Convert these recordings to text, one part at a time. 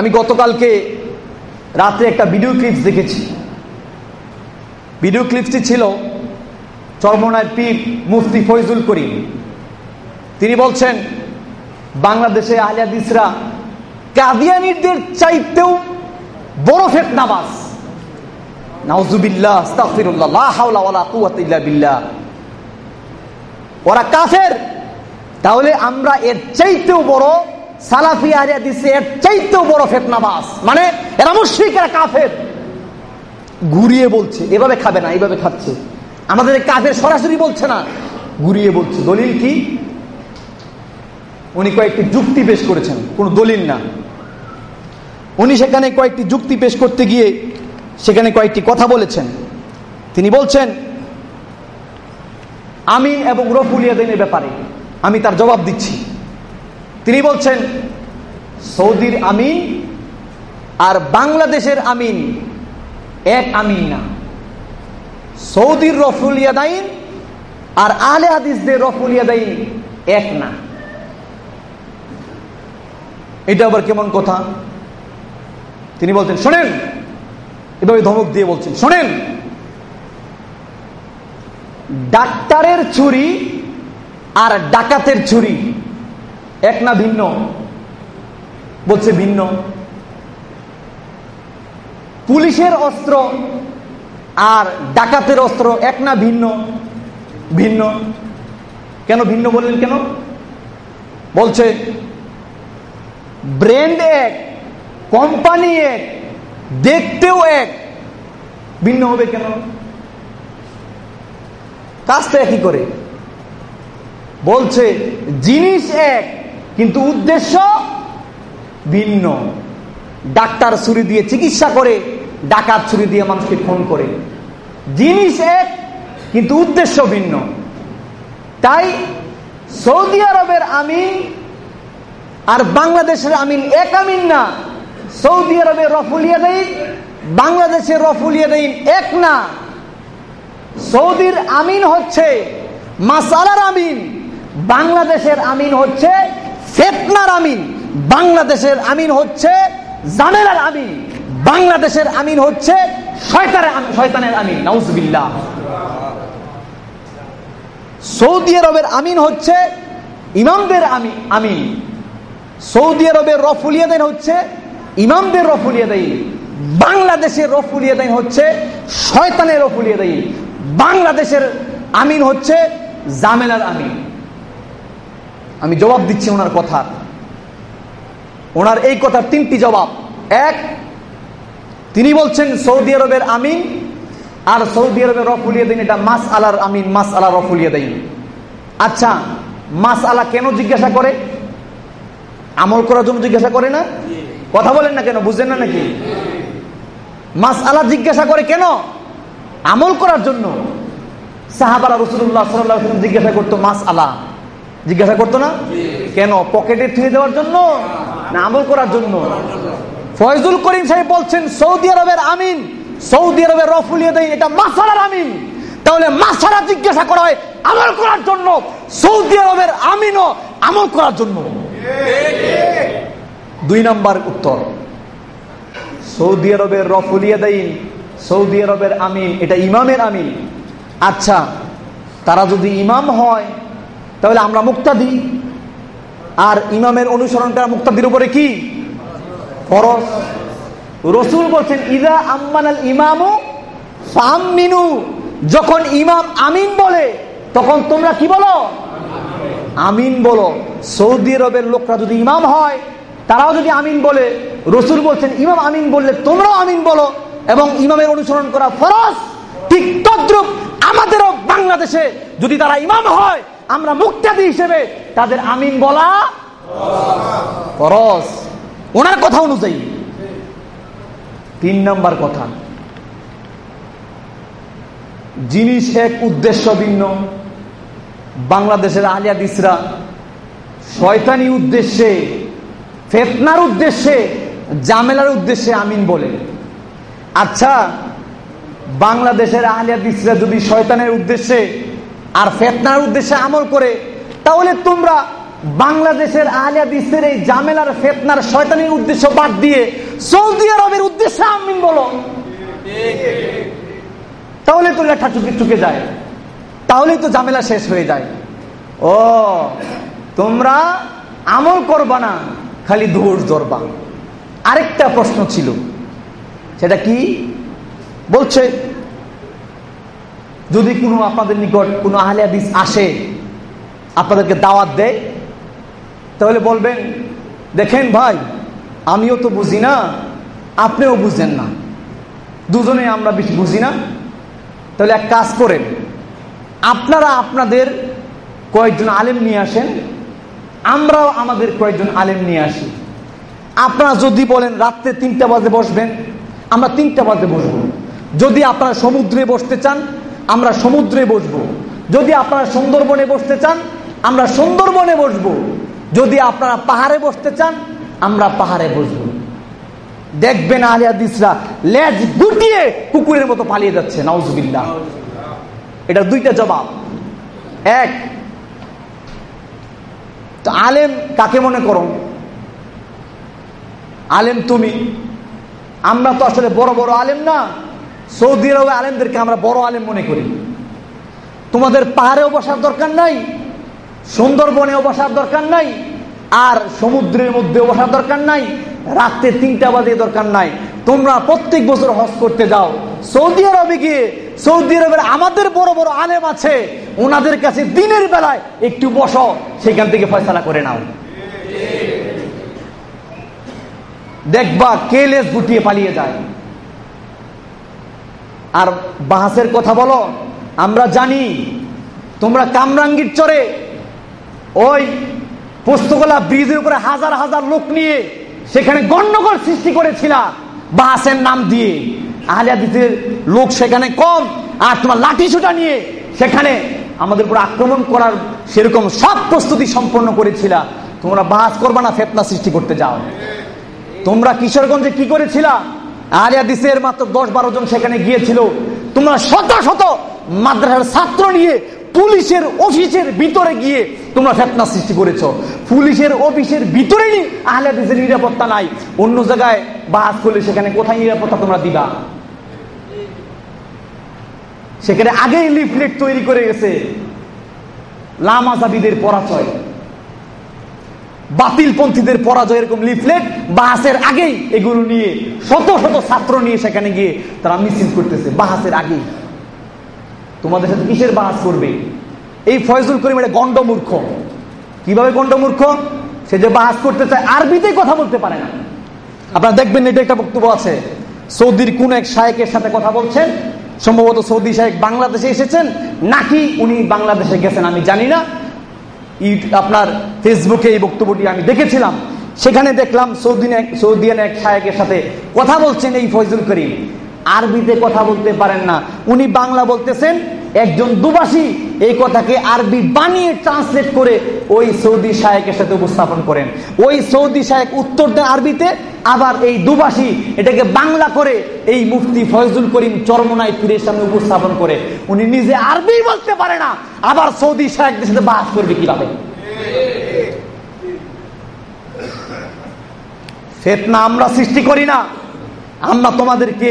আমি গতকালকে রাত্রে একটা ভিডিও ক্লিপস দেখেছি। ভিডিও ক্লিপসটি ছিল চরমনায় পীর মুফতি ফৈজুল করিম। তিনি বলছেন, বাংলাদেশে আহলিয়াদিসরা কাদিয়ানিদের চাইতেও বড় ইল্লা বিল্লাহ। ওরা কাফের, তাহলে আমরা এর চাইতেও বড় সালাফি আহলিয়াদিসে এর চাইতেও বড় ফেতনাবাস মানে এরা মুশরিক, এরা কাফের। ঘুরিয়ে বলছে, এভাবে খাবে না, এইভাবে খাচ্ছে। আমাদের কাফের সরাসরি বলছে না। ঘুরিয়ে বলছে, দলিল কি? উনি কয়েকটি যুক্তি পেশ করেছেন, কোন দলিল না। উনি সেখানে কয়েকটি যুক্তি পেশ করতে গিয়ে সেখানে কয়েকটি কথা বলেছেন। তিনি বলছেন আমিন এবং রফুলিয়াদিনের ব্যাপারে আমি তার জবাব দিচ্ছি। তিনি বলছেন, সৌদির আমিন আর বাংলাদেশের আমিন এক আমিন না। সৌদির রফুলিয়াদাইন আর আলে হাদিসদের রফুলিয়াদাইন এক না। এটা আবার কেমন কথা? তিনি বলছেন, শোনেন, এভাবে ধমক দিয়ে বলছেন, শোনেন, ডাক্তারের ছুরি আর ডাকাতের ছুরি এক না ভিন্ন? বলছে ভিন্ন। পুলিশের অস্ত্র আর ডাকাতের অস্ত্র এক না ভিন্ন? ভিন্ন। কেন ভিন্ন বললেন কেন? বলছে, ব্র্যান্ড এক, কোম্পানি এক, দেখতেও এক। ভিন্ন হবে কেন? কাজটা একই করে। বলছে, জিনিস এক কিন্তু উদ্দেশ্য ভিন্ন। ডাক্তার ছুরি দিয়ে চিকিৎসা করে, ডাকাত ছুরি দিয়ে মানুষকে খুন করে। জিনিস এক, কিন্তু উদ্দেশ্য ভিন্ন। তাই সৌদি আরবের আমিন আর বাংলাদেশের আমিন এক আমিন না, সৌদি আরবের রফুলিয়া দেইন বাংলাদেশের রফুলিয়া দেইন এক না। সৌদির আমিন হচ্ছে মাসালার আমিন, বাংলাদেশের আমিন হচ্ছে ফেতনার আমিন। বাংলাদেশের আমিন হচ্ছে জামেলার আমিন। বাংলাদেশের আমিন হচ্ছে শয়তানের আমিন নাউজবিল্লাহ। সৌদি আরবের আমিন হচ্ছে ইমামদের আমি, আমিন। সৌদি আরবের রফুলিয়াদাইন হচ্ছে ইমামদের রফুলিয়াদাইন বাংলাদেশের রফুলিয়াদাইন হচ্ছে শয়তানের রফুলিয়াদাইন বাংলাদেশের আমিন হচ্ছে জামেলার আমিন। আমি জবাব দিচ্ছি ওনার কথার ওনার এই কথার তিনটি জবাব। এক, তিনি বলছেন, সৌদি আরবের আমিন, আর সৌদি আরবের রফুলিয়া দিন, এটা মাস আলার আমিন মাস আলা রফুলিয়া দিন। আচ্ছা মাস আলা কেন জিজ্ঞাসা করে? আমল করার জন্য জিজ্ঞাসা করে না? কথা বলেন না কেন বুঝলেন না নাকি? মাস আলা জিজ্ঞাসা করে কেন? আমল করার জন্য। সাহাবারা রসুল্লাহ সাল্লাহ জিজ্ঞাসা করতো মাস আলা জিজ্ঞাসা করতো না? কেন? পকেটে থুয়ে দেওয়ার জন্য? না আমল করার জন্য? ফয়জুল করিম সাহেব বলছেন, সৌদি আরবের আমিন, সৌদি আরবের রফুলিয়া দেয় এটা মাসালার আমিন। তাহলে মাসালা জিজ্ঞাসা করা হয়, আমল করার জন্য, সৌদি আরবের আমিনও আমল করার জন্য। দুই নাম্বার উত্তর, সৌদি আরবের রফুলিয়া দেয় সৌদি আরবের আমিন, এটা ইমামের আমিন। আচ্ছা তারা যদি ইমাম হয় তাহলে আমরা মুক্তা দিই আর ইমামের অনুসরণ করা মুক্তাদির উপরে কি? ফরজ। রসুল বলছেন, ইদা আম্মান ইমামু ফামিনু যখন ইমাম আমিন বলে, তখন তোমরা কি বলো? আমিন বলো। সৌদি আরবের লোকরা যদি ইমাম হয়, তারাও যদি আমিন বলে, রসুল বলছেন, ইমাম আমিন বললে তোমরাও আমিন বলো। এবং ইমামের অনুসরণ করা ফরজ, ঠিক তদ্রুপ আমাদেরও বাংলাদেশে যদি তারা ইমাম হয় আমরা মুক্তাদি হিসেবে তাদের আমিন বলা ফরজ। ওনার কথা অনুযায়ী। তিন নম্বর কথা। জিনিস এক উদ্দেশ্য ভিন্ন, বাংলাদেশের আলিয়াদিসরা শয়তানি উদ্দেশ্যে, ফেতনার উদ্দেশ্যে, জামেলার উদ্দেশ্যে আমিন বলে। আচ্ছা বাংলাদেশের আলিয়াদিসরা যদি শয়তানের উদ্দেশ্যে আর ফেতনার উদ্দেশ্যে আমল করে, তাহলে তোমরা বাংলাদেশের আলিয়া আলিয়াদিসের এই জামেলার ফেতনার শয়তানির উদ্দেশ্য বাদ দিয়ে সৌদি আরবের উদ্দেশ্যে আমিন বলো। তাহলে তো লেখা চুকে চুকে যায়, তাহলেই তো ঝামেলা শেষ হয়ে যায়। ও, তোমরা আমল করবা না, খালি দৌড় ধরবা আরেকটা প্রশ্ন ছিল, সেটা কি? বলছে যদি কোনো আপনাদের নিকট কোনো আহলে হাদিস আসে, আপনাদেরকে দাওয়াত দেয়, তাহলে বলবেন, দেখেন ভাই, আমিও তো বুঝি না, আপনিও বুঝেন না। দুজনে আমরা বেশি বুঝি না। তাহলে এক কাজ করেন, আপনারা আপনাদের কয়েকজন আলেম নিয়ে আসেন, আমরাও আমাদের কয়েকজন আলেম নিয়ে আসি। আপনারা যদি বলেন, রাত্রে তিনটা বাজে বসবেন, আমরা তিনটা বাজে বসবো। যদি আপনারা সমুদ্রে বসতে চান আমরা সমুদ্রে বসবো। যদি আপনারা সুন্দরবনে বসতে চান, আমরা সুন্দরবনে বসবো। যদি আপনারা পাহাড়ে বসতে চান, আমরা পাহাড়ে বসবো। দেখবেন আলিয়া দিসরা লেজ গুটিয়ে কুকুরের মতো পালিয়ে যাচ্ছে, নাউজুবিল্লাহ। এটা দুইটা জবাব। এক আলেম কাকে মনে করো? আলেম তুমি। আমরা তো আসলে বড় বড় আলেম না। সৌদি আরবে আলেমদেরকে আমরা বড় আলেম মনে করি। তোমাদের পাহাড়েও বসার দরকার নাই, সুন্দরবনেও বসার দরকার নাই, আর সমুদ্রের মধ্যেও বসার দরকার নাই, রাত্রে তিনটা বাজে দরকার নাই। তোমরা প্রত্যেক বছর হজ করতে যাও। সৌদি আরবে গিয়ে, সৌদি আরবের আমাদের বড় বড় আলেম আছে, ওনাদের কাছে দিনের বেলায় একটু বসো, সেখান থেকে ফয়সলা করে নাও। দেখবা কে লেস গুটিয়ে পালিয়ে যায়। আর বাহাসের কথা বলো। আমরা জানি তোমরা কামরাঙ্গির চরে ওই পোস্তগোলা ব্রিজের উপরে হাজার হাজার লোক নিয়ে সেখানে গণ্ডগোল সৃষ্টি করেছিল বাহাসের নাম দিয়ে। আহলিয়াদিসের লোক সেখানে কম, আর তোমার লাঠি ছুটা নিয়ে সেখানে আমাদের উপর আক্রমণ করার সেরকম সব প্রস্তুতি সম্পন্ন করেছিল। তোমরা বাহাস করবা না, ফেতনা সৃষ্টি করতে যাও। তোমরা কিশোরগঞ্জে কি করেছিলা? আলিয়াদিসের মাত্র দশ বারো জন সেখানে গিয়েছিল। তোমরা শত শত মাদ্রাসার ছাত্র নিয়ে পুলিশের অফিসের ভিতরে গিয়ে তোমরা ফেতনা সৃষ্টি করেছ। পুলিশের অফিসের ভিতরেই আহলাদিসের নিরাপত্তা নাই। অন্য জায়গায় বাস করলে সেখানে কোথায় নিরাপত্তা তোমরা দিবা? সেখানে আগেই লিফলেট তৈরি করে গেছে। লামাজাবিদের পরাজয়। বাতিলপন্থীদের পরাজয় এরকম লিফলেট বাহাসের আগেই এগুলো নিয়ে শত শত ছাত্র নিয়ে সেখানে গিয়ে তারা মিছিল করতেছে, বাহাসের আগেই। তোমাদের সাথে কিসের বাহাস করবে? এই ফয়জুল করিম এটা গণ্ডমূর্খ। কীভাবে গণ্ডমূর্খ? সে যে বাহাস করতে চায় আরবিতেই কথা বলতে পারে না। আপনারা দেখবেন এটা একটা বক্তব্য আছে। সৌদির কোন এক শায়েকের সাথে কথা বলছেন, সম্ভবত সৌদি শাহেক বাংলাদেশে এসেছেন, নাকি উনি বাংলাদেশে গেছেন আমি জানি না। আপনার ফেসবুকে এই বক্তব্যটি আমি দেখেছিলাম। সেখানে দেখলাম সৌদিন সৌদিয়ান এক শায়কের সাথে কথা বলছেন এই ফয়জুল করিম। আরবিতে কথা বলতে পারেন না। উনি বাংলা বলতেছেন একজন দুবাসী এই কথাকে আরবি বানিয়ে ট্রান্সলেট করে ওই সৌদি শায়কের সাথে উপস্থাপন করেন। ওই সৌদি শায়ক উত্তর দেন আরবিতে, আবার এই দুবাসী এটাকে বাংলা করে এই মুফতি ফয়জুল করিম চরমনায় পীরের সামনে উপস্থাপন করে। উনি নিজে আরবি বলতে পারে না, আবার সৌদি শায়কদের সাথে বাস করবে কীভাবে? ফেতনা আমরা সৃষ্টি করি না, আমরা তোমাদেরকে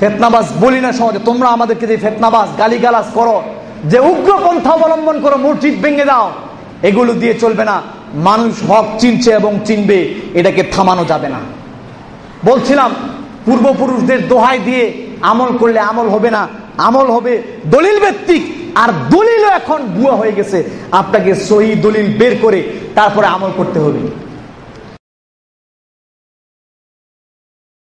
ফেতনাবাজ বলি না সহজে, তোমরা আমাদেরকে যে ফেতনাবাজ, গালিগালাজ করো, যে উগ্র পন্থা অবলম্বন করো, মসজিদ ভেঙে দাও, এগুলো দিয়ে চলবে না। মানুষ হক চিনছে এবং চিনবে, এটাকে থামানো যাবে না। বলছিলাম, পূর্বপুরুষদের দোহাই দিয়ে আমল করলে আমল হবে না। আমল হবে দলিল ভিত্তিক, আর দলিলও এখন বুয়া হয়ে গেছে। আপনাকে সহি দলিল বের করে তারপরে আমল করতে হবে।